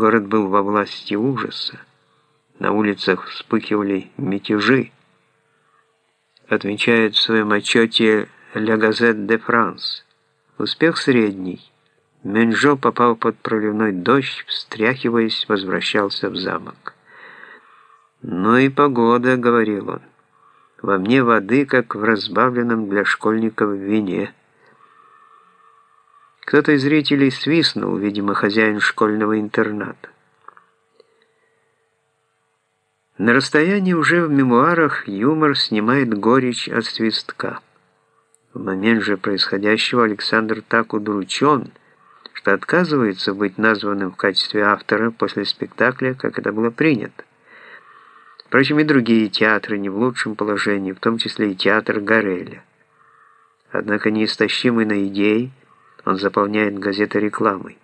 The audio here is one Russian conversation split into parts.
Город был во власти ужаса. На улицах вспыхивали мятежи. Отмечает в своем отчете «La Gazette de France». Успех средний. Менжо попал под проливной дождь, встряхиваясь, возвращался в замок. «Ну и погода», — говорил он. «Во мне воды, как в разбавленном для школьников вине». Кто-то из зрителей свистнул, видимо, хозяин школьного интерната. На расстоянии уже в мемуарах юмор снимает горечь от свистка. В момент же происходящего Александр так удручен, что отказывается быть названным в качестве автора после спектакля, как это было принято. Впрочем, и другие театры не в лучшем положении, в том числе и театр Гореля. Однако неистощимый на идеи, он заполняет газеты рекламой.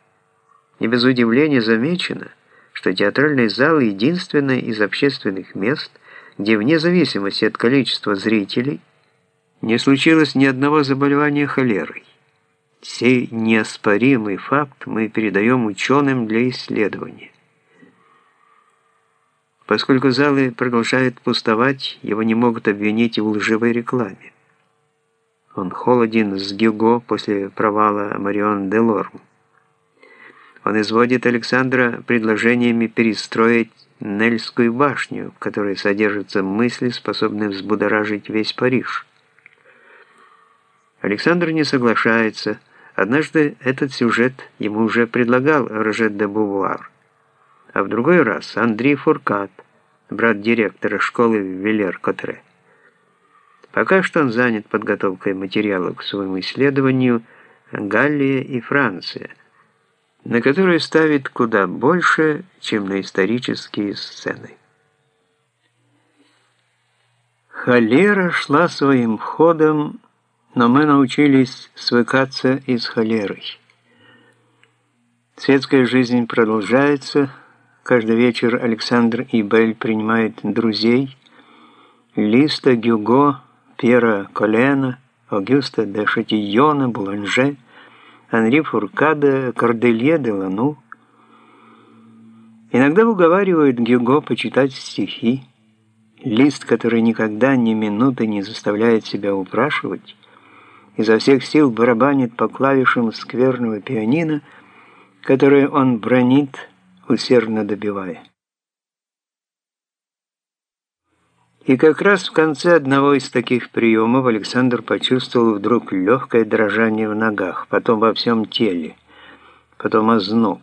Не без удивления замечено, что театральный зал – единственное из общественных мест, где вне зависимости от количества зрителей не случилось ни одного заболевания холерой. Сей неоспоримый факт мы передаем ученым для исследования. Поскольку залы продолжают пустовать, его не могут обвинить в лживой рекламе. Он холоден с Гюго после провала Марион де Лорм. Он изводит Александра предложениями перестроить Нельскую башню, в которой содержатся мысли, способные взбудоражить весь Париж. Александр не соглашается. Однажды этот сюжет ему уже предлагал Рожет де Бувуар. А в другой раз Андрей Фуркат, брат директора школы Вилер-Котре. Пока что он занят подготовкой материалов к своему исследованию «Галлия и Франция», на которые ставит куда больше, чем на исторические сцены. Холера шла своим ходом, но мы научились свыкаться и с холерой. Светская жизнь продолжается. Каждый вечер Александр и Бель принимают друзей. Листа, Гюго, Пьера Колена, Аугюста де Шатийона, Буланже, Анри Фуркада, Корделье де Лану. Иногда уговаривают Гюго почитать стихи. Лист, который никогда ни минуты не заставляет себя упрашивать, изо всех сил барабанит по клавишам скверного пианино, которое он бронит, усердно добивая. И как раз в конце одного из таких приемов Александр почувствовал вдруг легкое дрожание в ногах, потом во всем теле, потом озноб.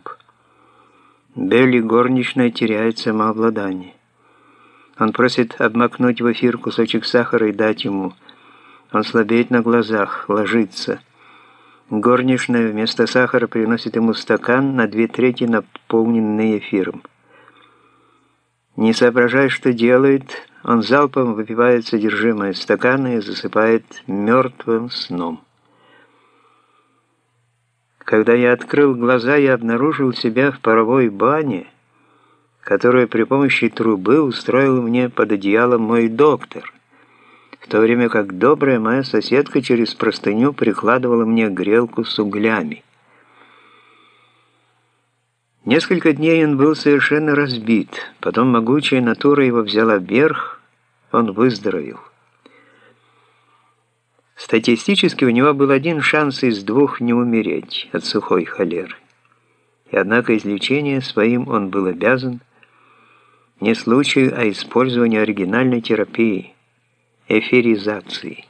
Белли горничная теряет самообладание. Он просит обмакнуть в эфир кусочек сахара и дать ему. Он слабеет на глазах, ложится. Горничная вместо сахара приносит ему стакан на две трети наполненный эфиром. Не соображая, что делает, он залпом выпивает содержимое стакана и засыпает мертвым сном. Когда я открыл глаза, я обнаружил себя в паровой бане, которую при помощи трубы устроил мне под одеялом мой доктор, в то время как добрая моя соседка через простыню прикладывала мне грелку с углями. Несколько дней он был совершенно разбит, потом могучая натура его взяла вверх, он выздоровел. Статистически у него был один шанс из двух не умереть от сухой холеры. И однако излечение своим он был обязан не случаю, а использованию оригинальной терапии – эфиризации.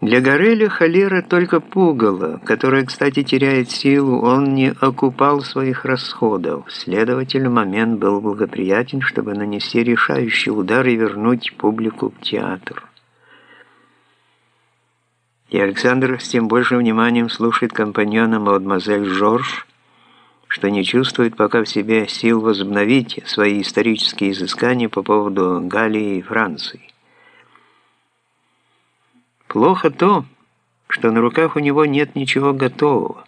Для Гореля холера только пугало, которое, кстати, теряет силу, он не окупал своих расходов. Следовательно, момент был благоприятен, чтобы нанести решающий удар и вернуть публику в театр. И Александр с тем большим вниманием слушает компаньона мадемуазель Жорж, что не чувствует пока в себе сил возобновить свои исторические изыскания по поводу Галлии и Франции. Плохо то, что на руках у него нет ничего готового.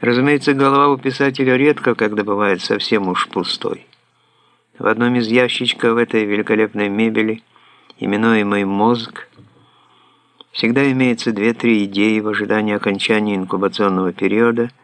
Разумеется, голова у писателя редко, когда бывает совсем уж пустой. В одном из ящичков этой великолепной мебели, именуемый «мозг», всегда имеется две-три идеи в ожидании окончания инкубационного периода –